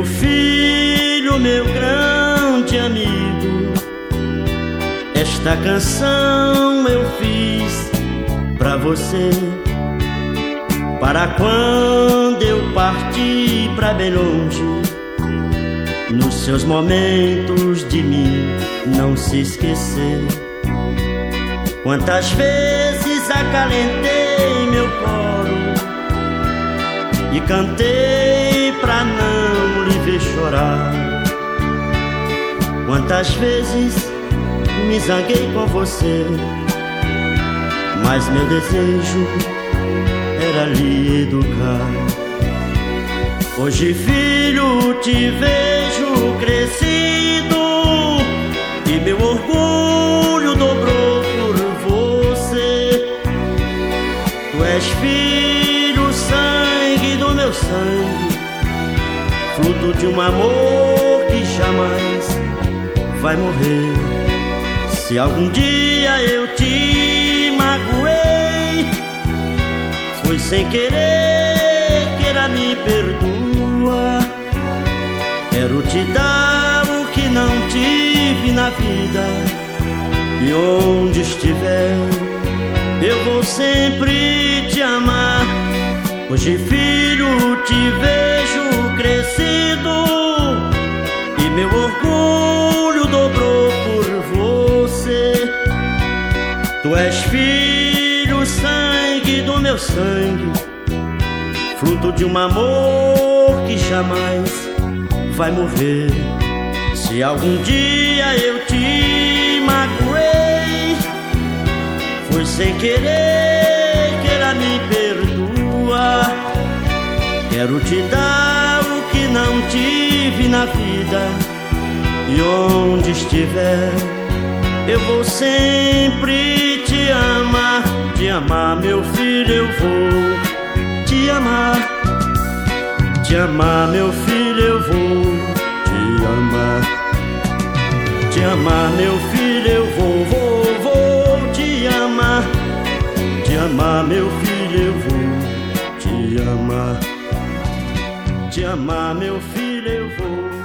Meu filho, meu grande amigo, esta canção eu fiz pra você. Para quando eu partir pra bem longe, nos seus momentos de mim não se esquecer. Quantas vezes acalentei meu coro e cantei chorar. Quantas vezes me zanguei com você, mas meu desejo era lhe educar. Hoje, filho, te vejo crescido e meu orgulho dobrou por você. Tu és filho, sangue do meu sangue, fruto de um amor que jamais vai morrer. Se algum dia eu te magoei, foi sem querer, queira me perdoa. Quero te dar o que não tive na vida, e onde estiver, eu vou sempre te amar. Hoje, filho, te vejo e meu orgulho dobrou Tu és filho, sangue do meu sangue, fruto de um amor que jamais vai morrer. Se algum dia eu te magoei, foi sem querer, queira me perdoa. Quero te dar que tive na vida, e onde estiver, eu vou sempre te amar, te amar, meu filho, eu vou te amar, te amar, meu filho, eu vou te amar, te amar, meu filho, eu vou, vou, vou te amar, te amar, meu filho, eu vou te amar, te amar, meu filho, eu vou.